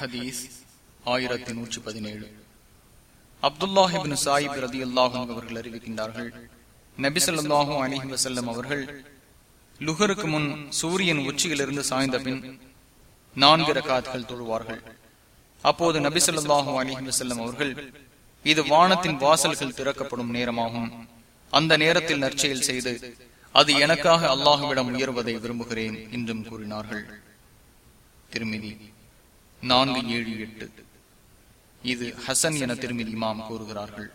ஹதீஸ் ஆயிரத்தி நூற்றி பதினேழு. அப்துல்லாஹிபின் சாயிப் ரதி அல்லாஹும் அவர்கள் அறிவிக்கின்றார்கள் நபிசல்லாஹும் அலிஹி வசல்லம் அவர்கள் லுகருக்கு முன் சூரியன் உச்சியிலிருந்து சாய்ந்த பின் நான்கு ரகாத்கள் தொழுவார்கள். அப்போது நபிசல்லாஹும் அலிஹி வசல்லம் அவர்கள் இது வானத்தின் வாசல்கள் திறக்கப்படும் நேரமாகும். அந்த நேரத்தில் நற்செயல் செய்து அது எனக்காக அல்லாஹுவிடம் உயர்வதை விரும்புகிறேன் என்றும் கூறினார்கள். திருமிதி. நான்கு ஏழு எட்டு. இது ஹசன் என திருமதி இமாம் கூறுகிறார்கள்.